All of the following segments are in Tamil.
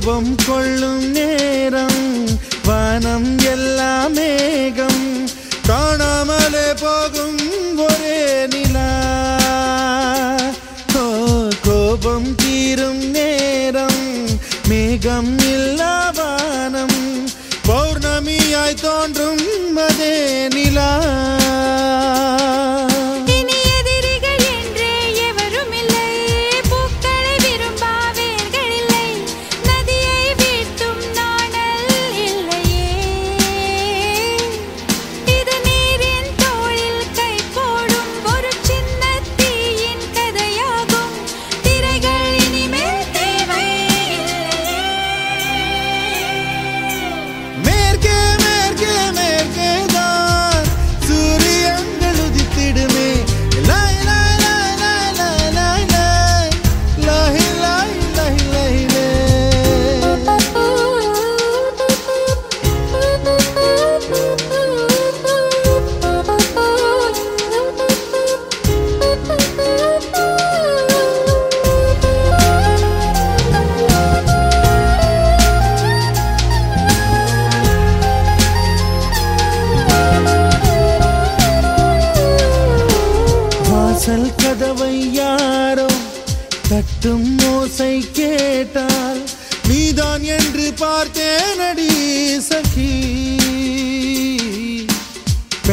கோபம் கொள்ளும் நேரம் வனம் எல்லாம் மேகம் காணாமலே போகும் ஒரே நிலா. கோபம் தீரும் நேரம் மேகம் இல்லா வானம் பௌர்ணமியாய் தோன்றும் அதே நிலா.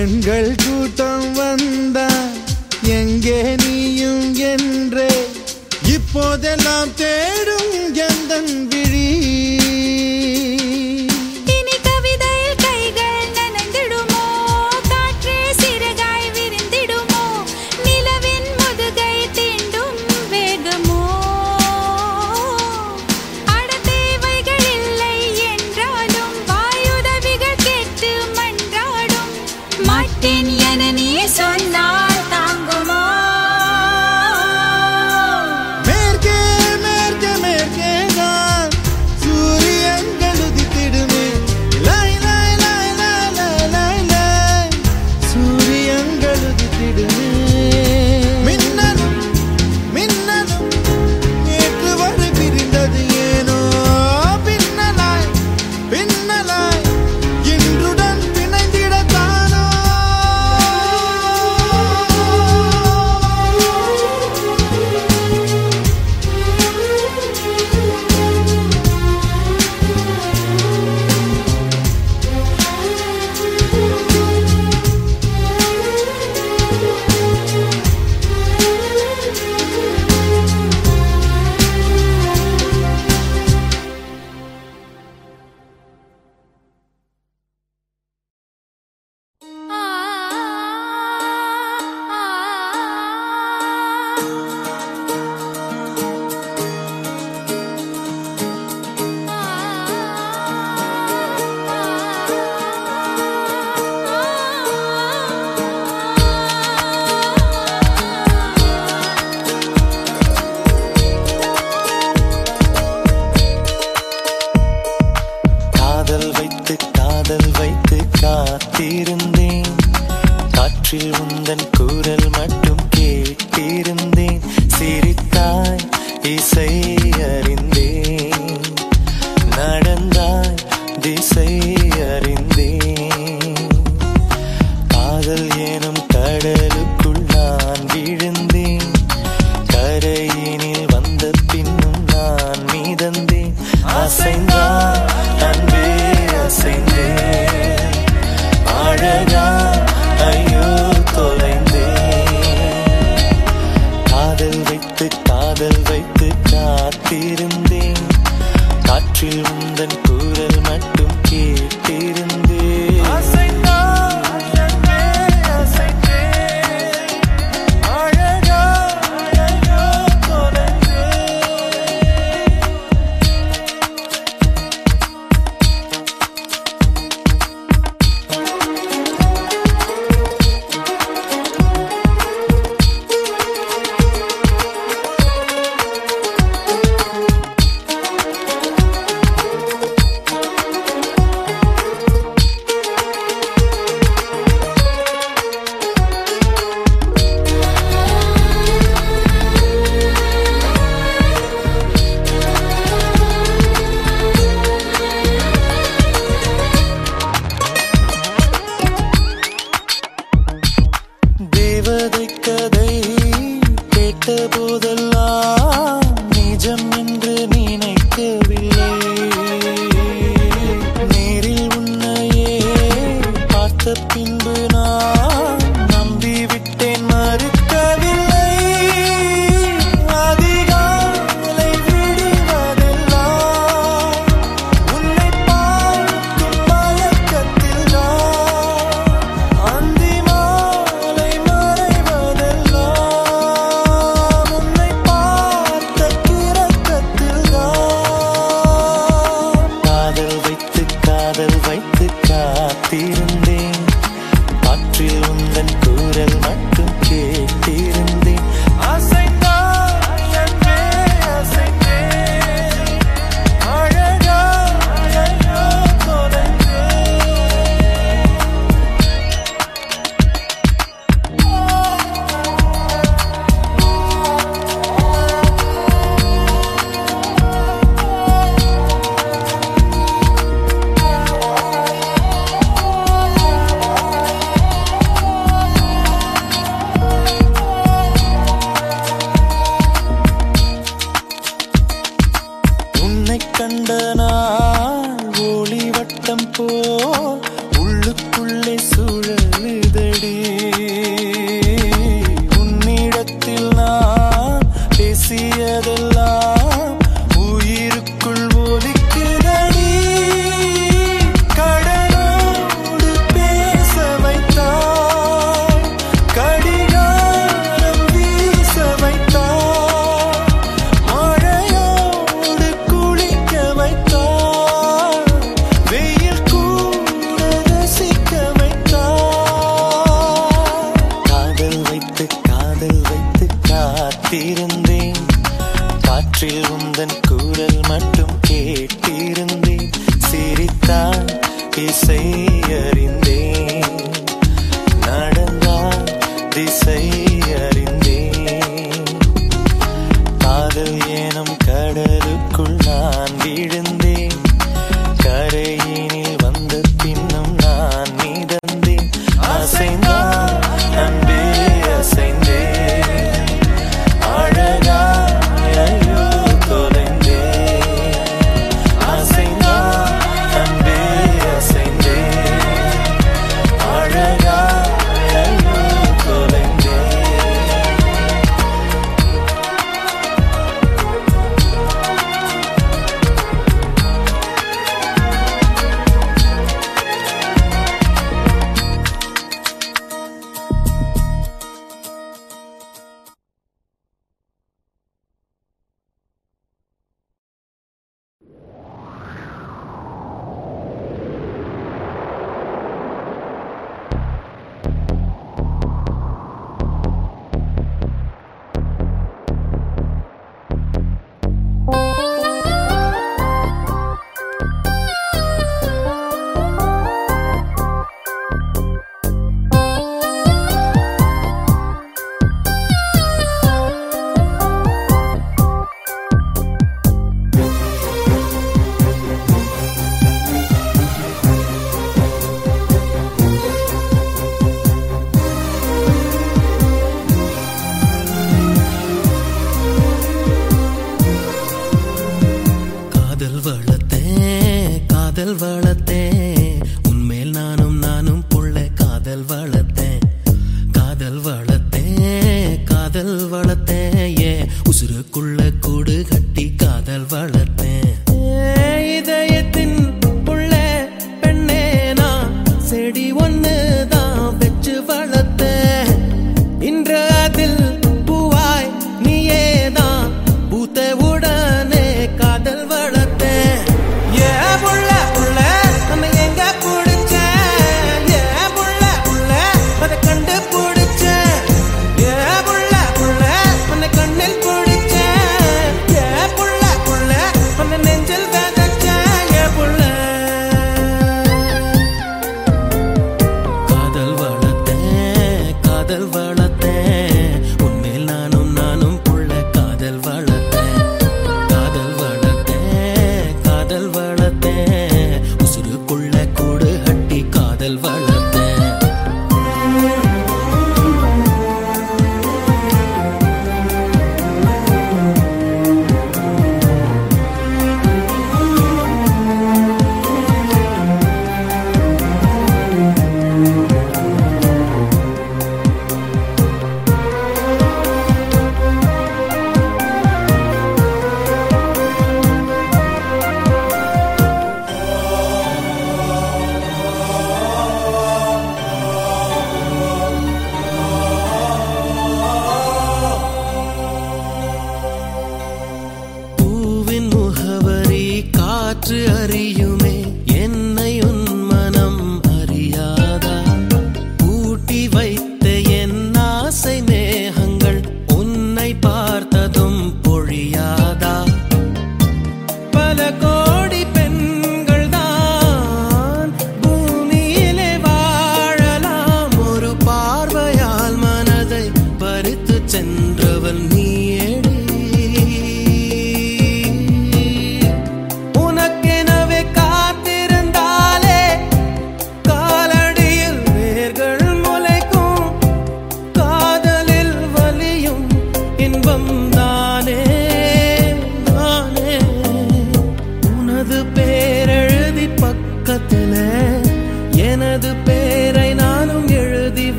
பெண்கள் கூட்டம் வந்தா எங்கே நீயும் என்றே இப்போதெல்லாம் தே போதெல்லாம் நிஜம் என்று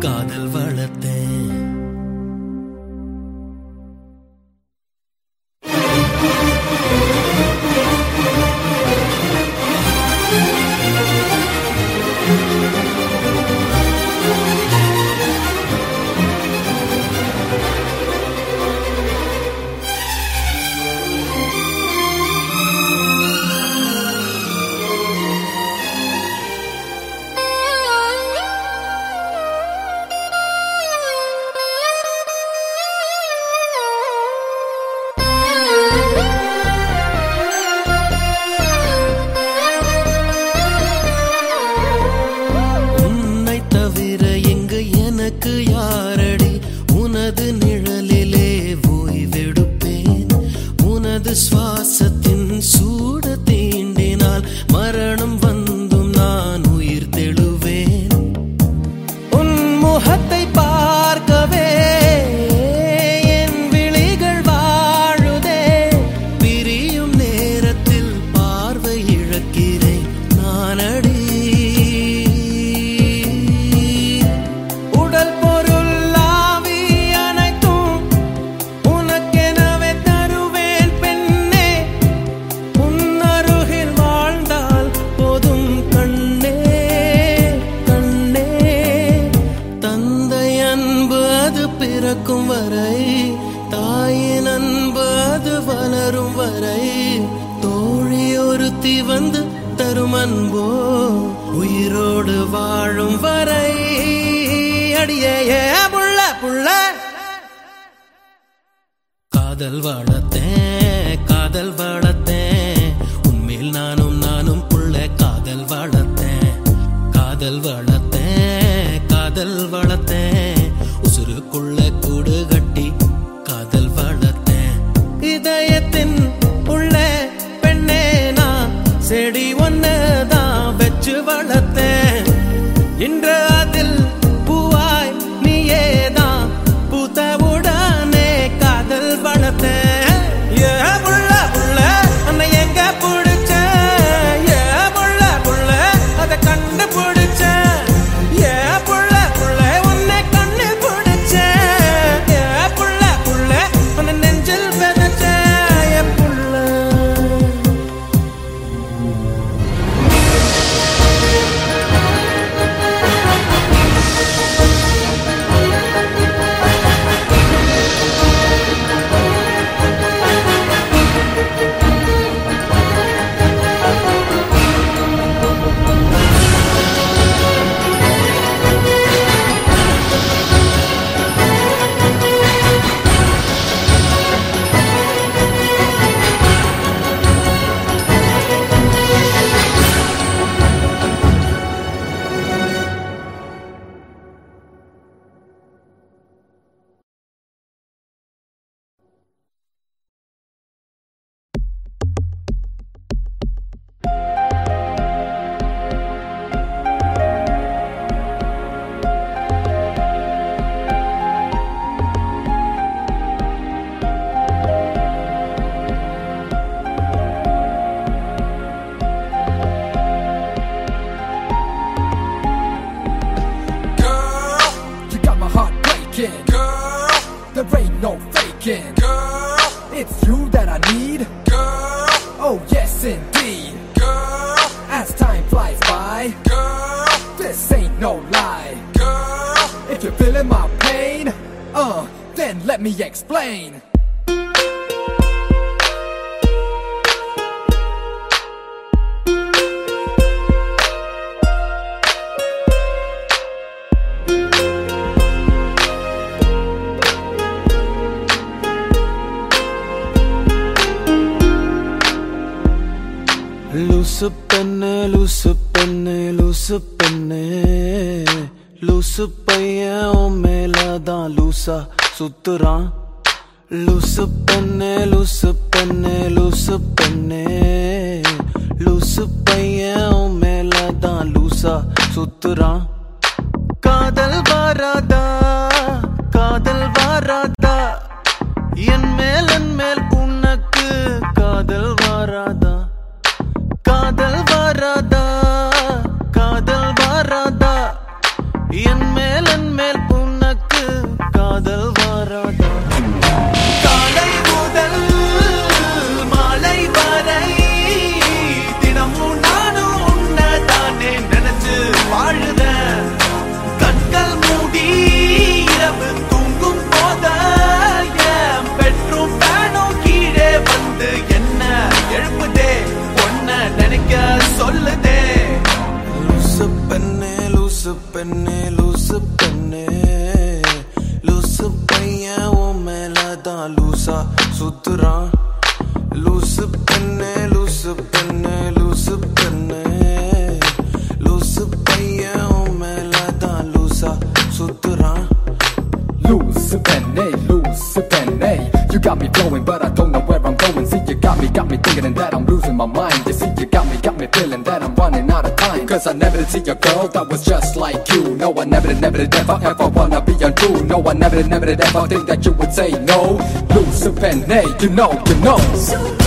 காதல் வள காதல் வளர்த்தேன் காதல் வளர்த்தேன். உண்மையில் நானும் நானும் உள்ள காதல் வளர்த்தேன். காதல் வளர்த்த Spain. तुरा ਉਤਰਾ ਲੂਸ ਪੰਨੇ ਲੂਸ ਪੰਨੇ ਲੂਸ ਪੰਨੇ ਲੂਸ You got me going, but I don't know where I'm going. See you got me, got me thinking that I'm losing my mind. You see you got me, got me feeling that I'm running out of time. Cause I never did see a girl that was just like you. No I never did, never did ever, ever wanna be untrue. No I never did, never did ever think that you would say no. Penny, you know, you know.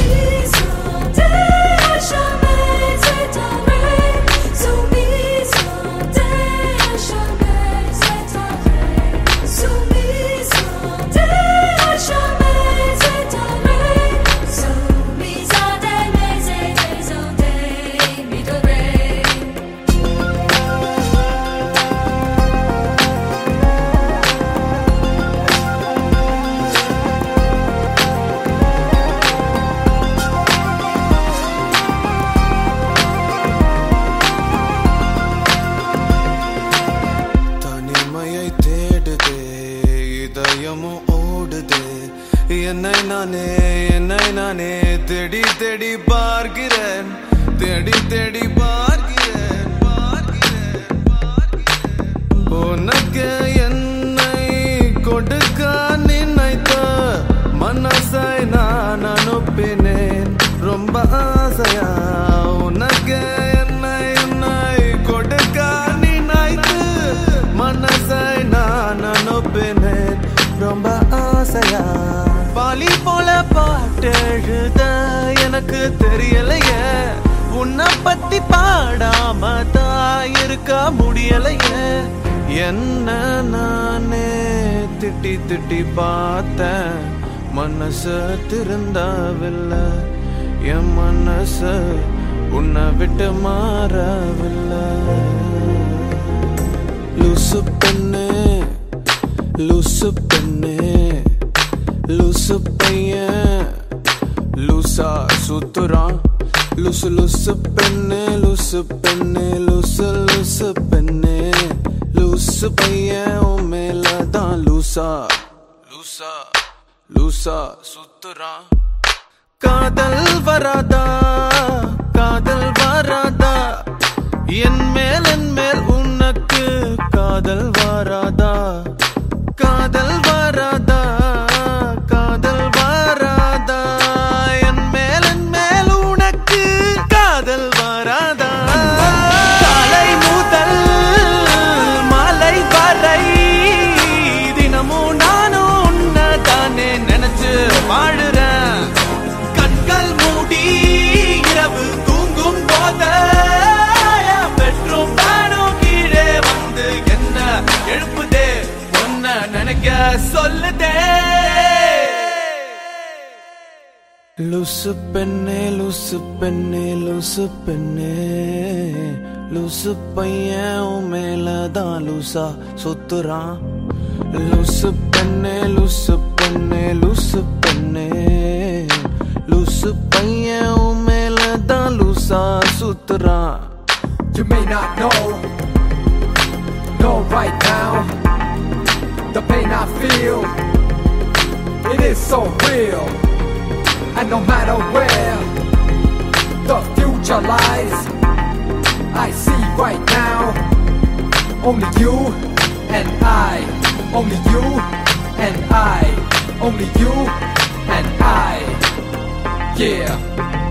எழுத எனக்கு தெரியலையே. உன்னை பத்தி பாடாம தான் இருக்க முடியலையே. என்ன நானே திட்டி திட்டி பார்த்தேன். மனசு திருந்தாவில்லை. என் மனசு உன்னை விட்டு மாறவில்லை. லூசு பெண்ணு லூசு பெண்ணு லூசு பையன். லூசா சுத்துறான். லுசு லுசு பெண்ணு லுசு பெண்ணு லுசு லுசு பெண்ணு. லூசு பையன் மேல தான் லூசா. லூசா லூசா சுத்துறான். காதல் வராதா? காதல் வராதா? என் மேல் என் மேல் உனக்கு காதல் வராதா? காதல் வராதா? லுசு பெண்ணே லுசு பெண்ணே லுசு பெண்ணே. லுசு பையன் உன் மேலதான் லுசா சுத்துறான். லுசு பெண்ணே லுசு பெண்ணே லுசு பெண்ணே. லுசு பையன் உன் மேலதான் லுசா சுத்துறான். You may not know, know right now, the pain I feel, it is so real. And no matter where the future lies, I see right now, only you and I, only you and I, only you and I, yeah.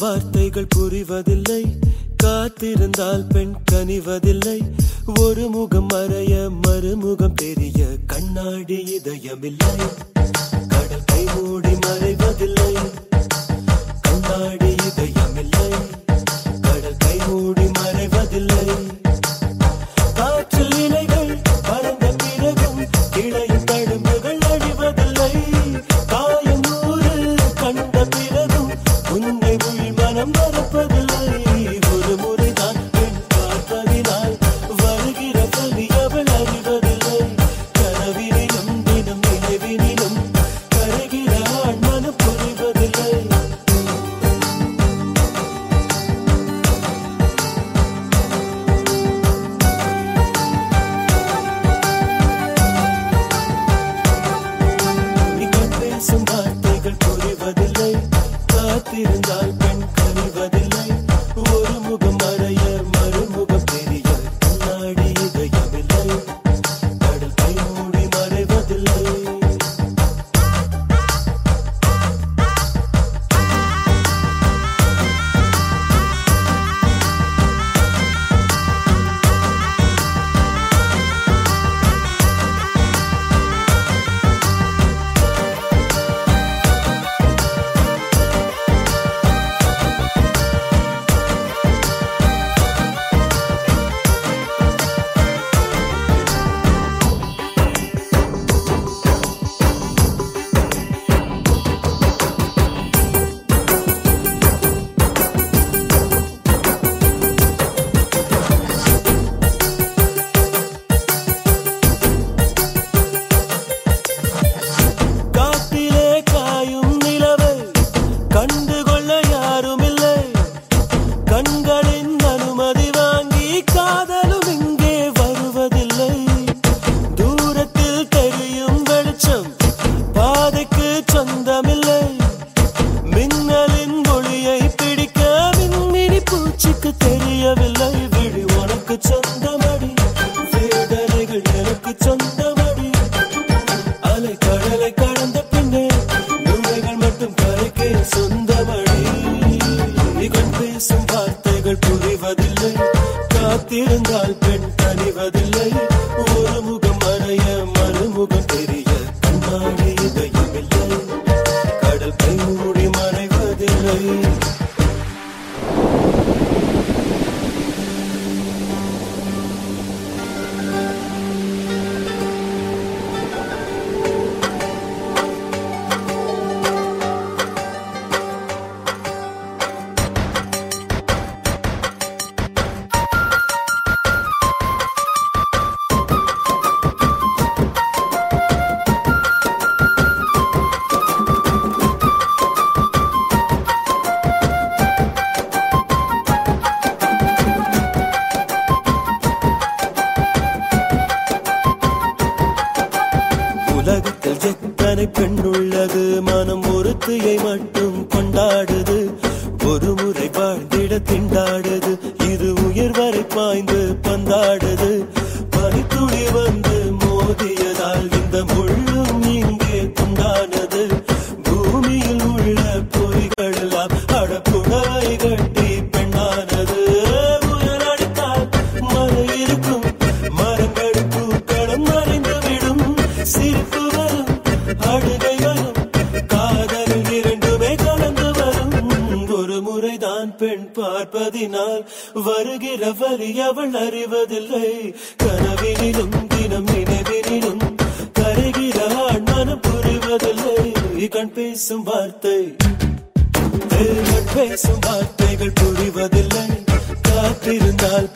வார்த்தைகள் புரிவதில்லை. காத்திருந்தால் பெண் கனிவதில்லை. ஒரு முகம் மறைய மறுமுகம் தெரிய கண்ணாடி இதயமில்லை. கடல் கை மூடி மறைவதில்லை. கண்ணாடி இதயமில்லை. கடல் கை மூடி மறைவதில்லை. கதி அவள் அறிவதில்லை. கனவினிலும் தினம் நினைவினிலும் கருகிறாள் மனம் புரிவதில்லை. கண் பேசும் வார்த்தை பேசும் வார்த்தைகள் புரிவதில்லை. காத்திருந்தால்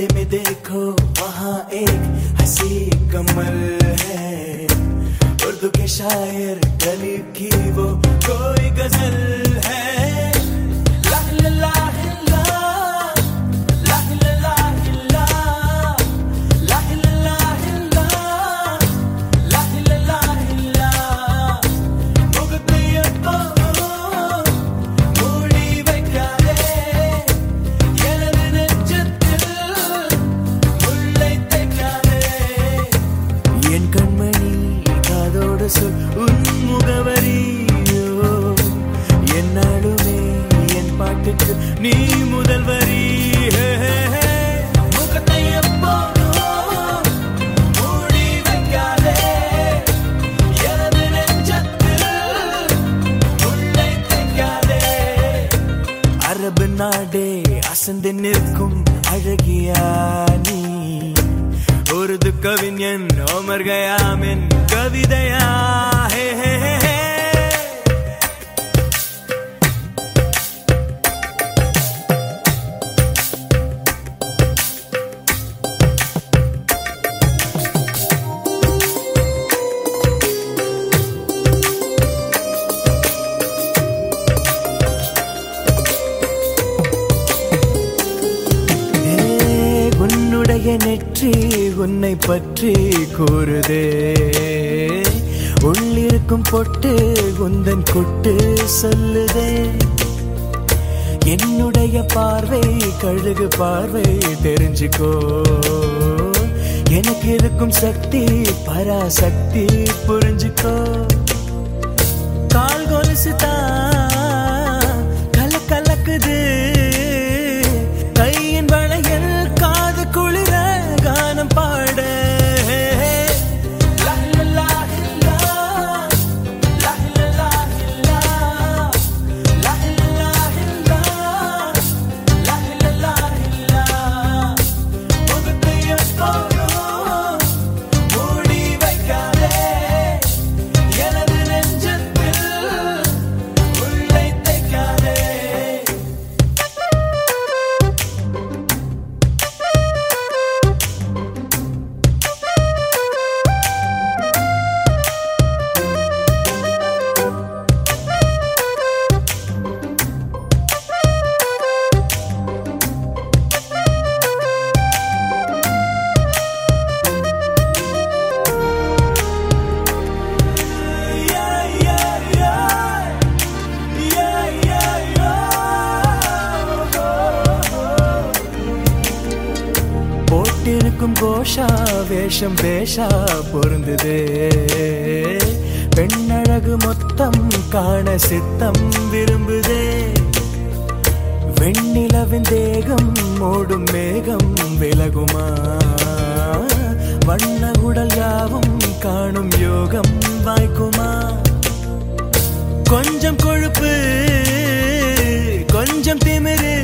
पर्दे में देखो, वहाँ एक हसी कमल है। उर्दू के शायर, गली की वो कोई गज़ल है। கொட்டு சொல்லுதே. என்னுடைய பார்வை கழுகு பார்வை தெரிஞ்சுக்கோ. எனக்கு இருக்கும் சக்தி பராசக்தி புரிஞ்சுக்கோ. கால் கொலுசு தான் கலக்கலக்குது. வேஷம் பேஷா பொருந்துதே. பெண்ணழகு மொத்தம் காண சித்தம் விரும்புதே. வெண்ணிலவின் தேகம் ஓடும் மேகம் விலகுமா? வண்ண உடல் யாவும் காணும் யோகம் வாய்க்குமா? கொஞ்சம் கொழுப்பு கொஞ்சம் திமிரு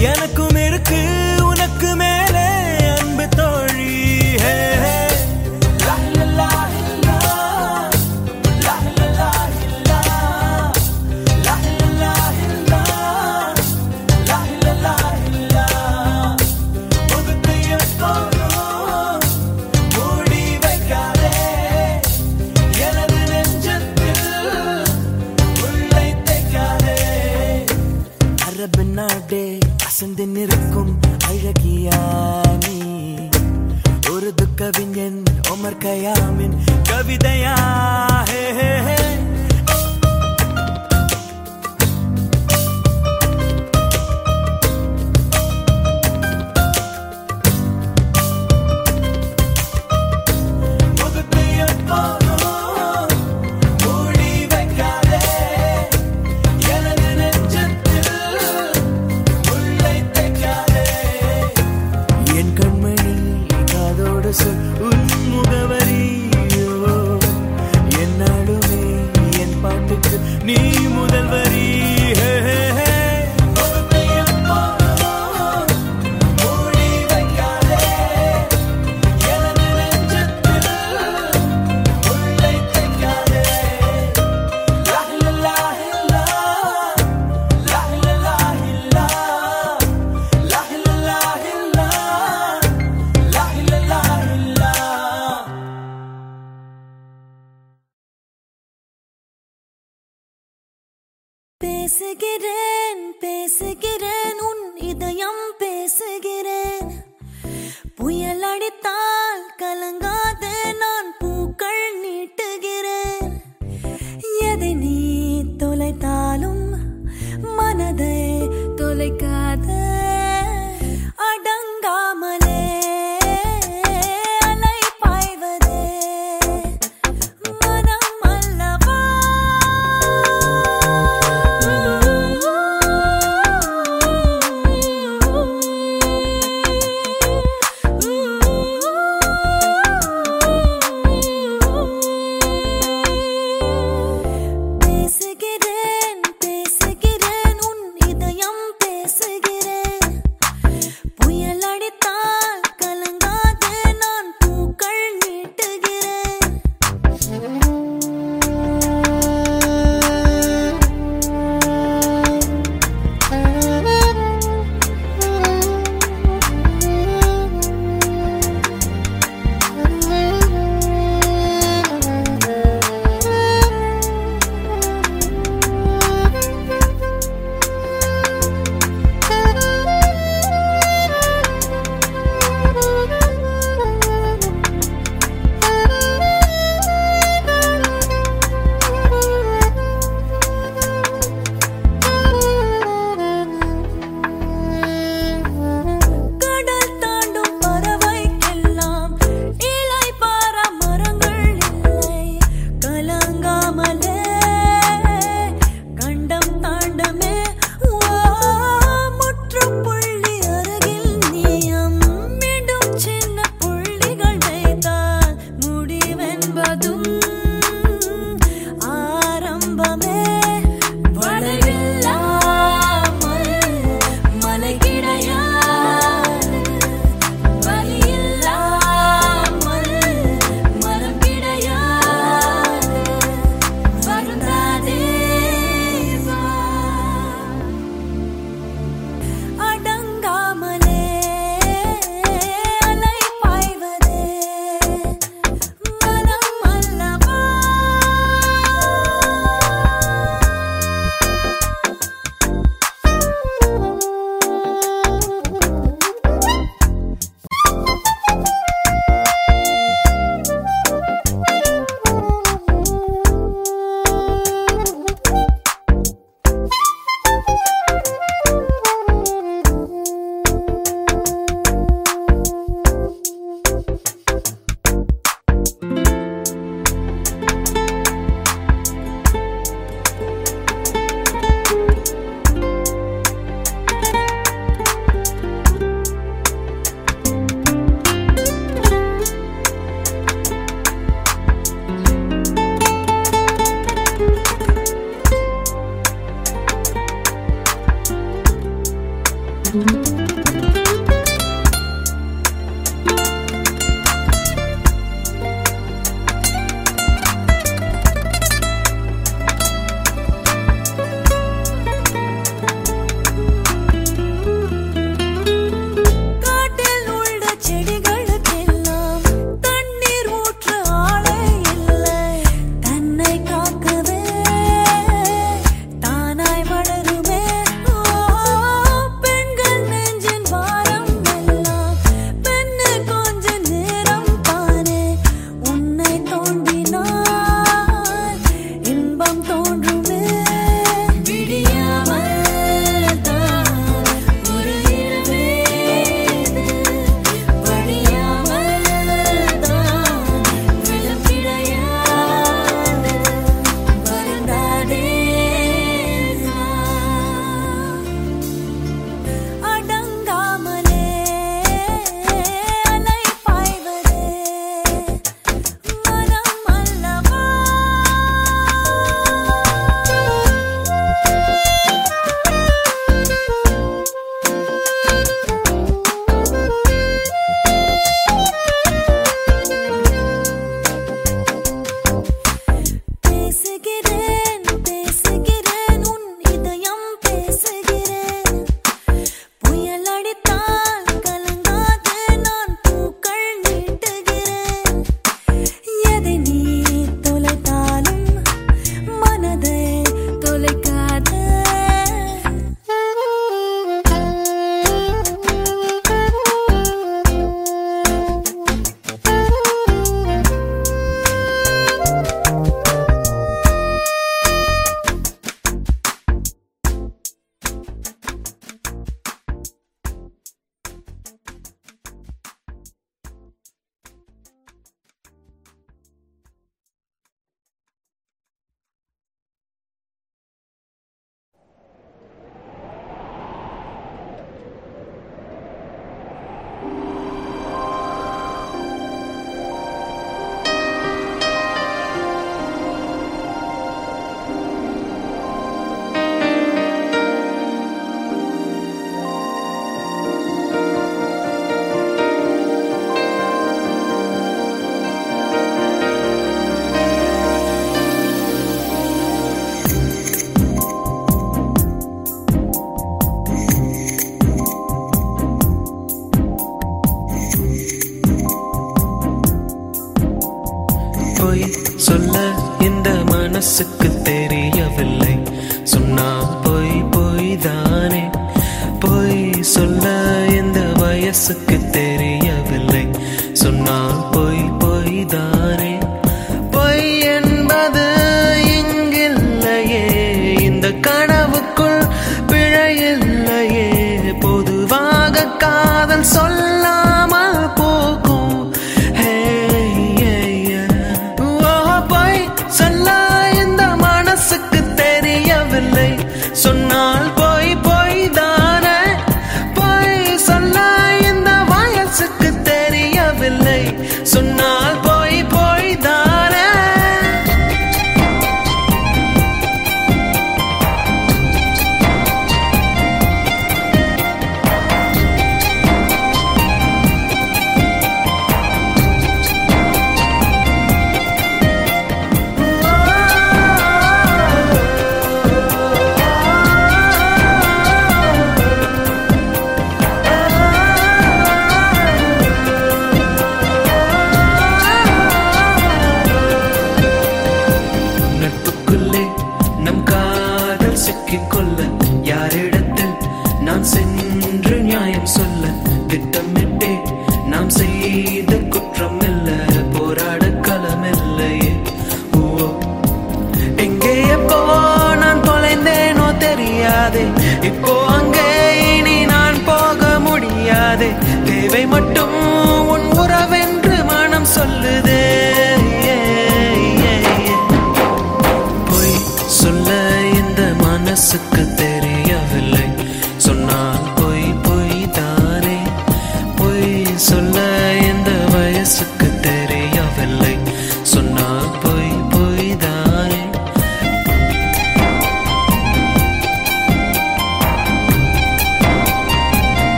எனக்கும் இருக்கு உனக்குமே.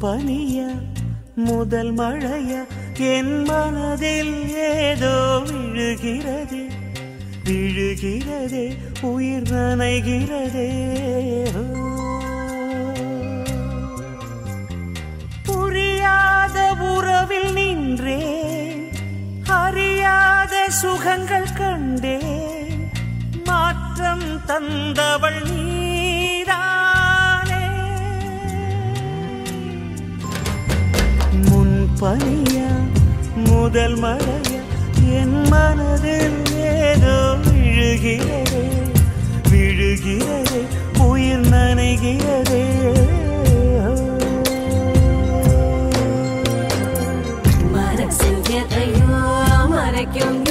பனிய முதல் மழைய என் மனதில் ஏதோ விழுகிறதே விழுகிறதே உயிர் நனைகிறதே. புரியாத உறவில் நின்றே அறியாத சுகங்கள் கண்டே மாற்றம் தந்தவள் நீ பனியா முதல் மழையா என் மனதில் ஏதோ விழுகிறதே விழுகிறதே உயிர் நனைகிறதே மனசில் எதையோ மறைக்கும்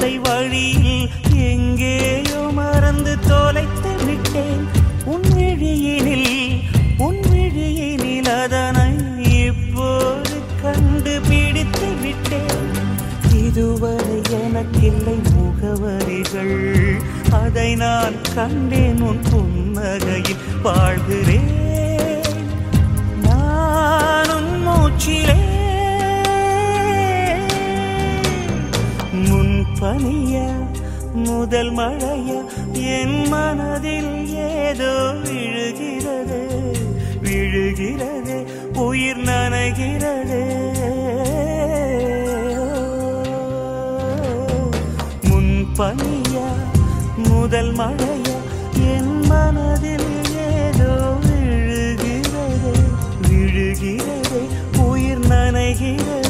இதயத்தை வழியில் எங்கேயோ மறந்து தொலைத்து விட்டேன். உன் விழியினில் உன் விழியினில் அதனை இப்போது கண்டுபிடித்து விட்டேன். இதுவரை எனக்கில்லை முகவரிகள். அதை நான் கண்டேன் உன் புன்னகையில் வாழ்கிறேன். நானும் மூச்சிலே பனிய முதல் மழைய என் மனதில் ஏதோ விழுகிறது. விழுகிறது உயிர் நனைகிறது. முன் பனிய முதல் மழைய என் மனதில் ஏதோ விழுகிறது. விழுகிறது உயிர் நனைகிறது.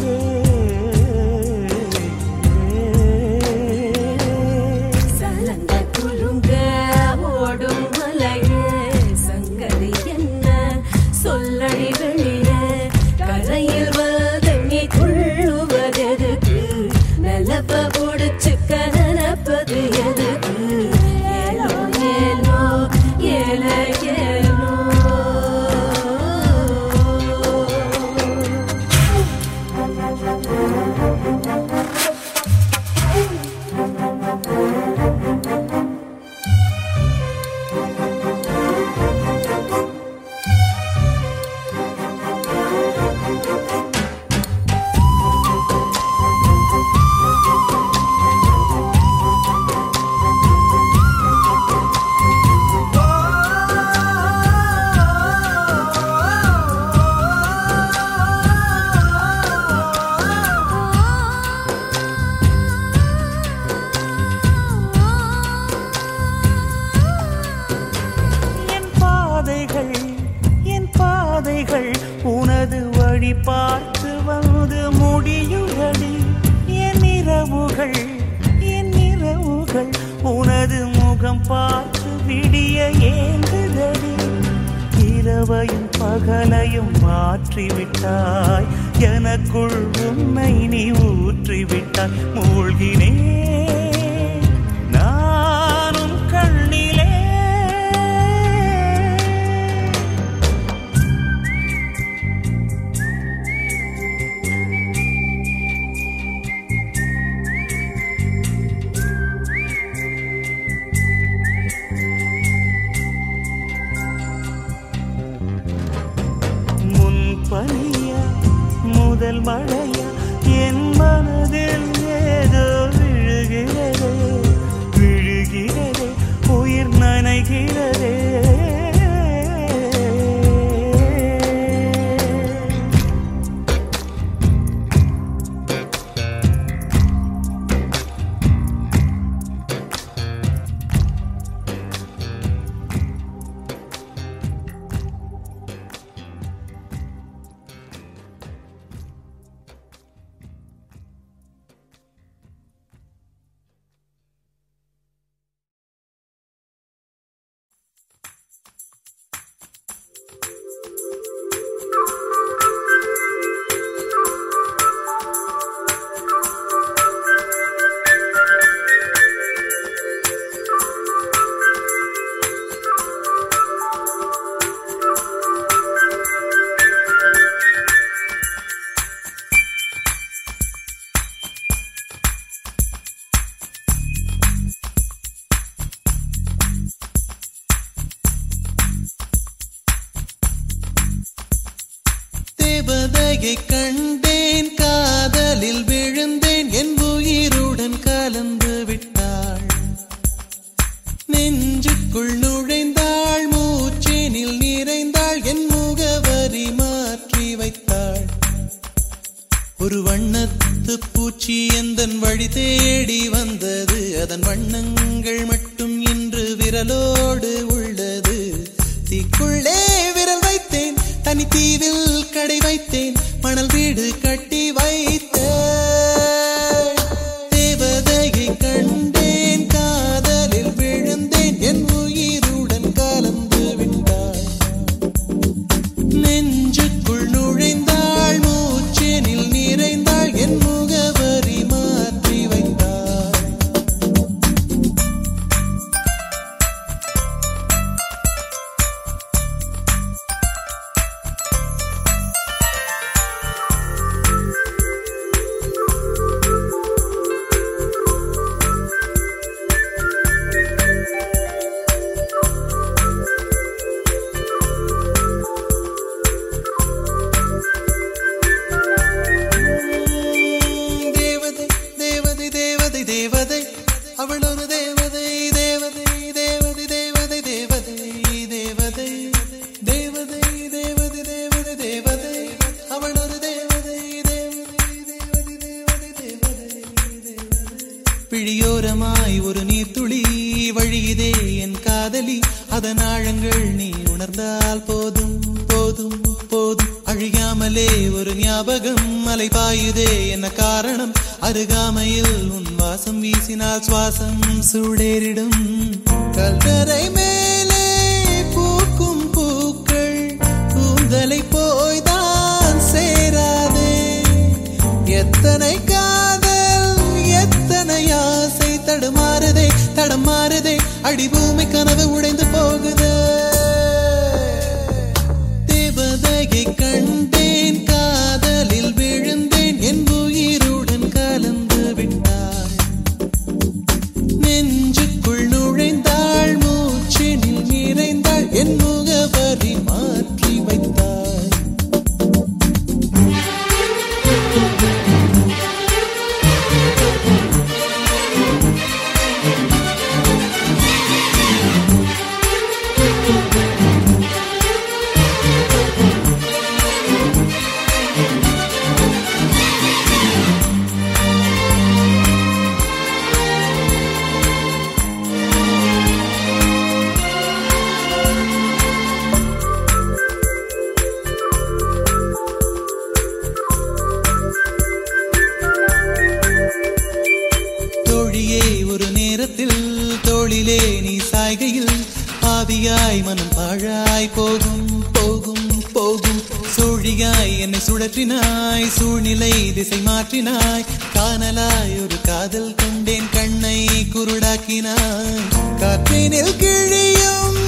பொய்யாய் மனம் பாழாய் போகும் போகும் போகும். சுழியாய் என்னை சுழற்றினாய் சூழ்நிலை திசை மாற்றினாய். காணலாய் ஒரு காதல் கொண்டேன் கண்ணை குருடாக்கினாய். காற்றினில் கிழியும்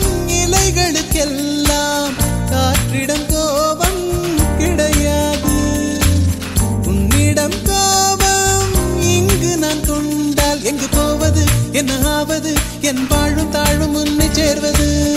இலைகளுக்கெல்லாம் காற்றிடம் கோபம் கிடையாது. உன்னிடம் கோபம் இங்கு நான் கொண்டால் எங்கு போவது என்ன ஆவது என் வாழ் வாழும் முன்னே சேர்வது.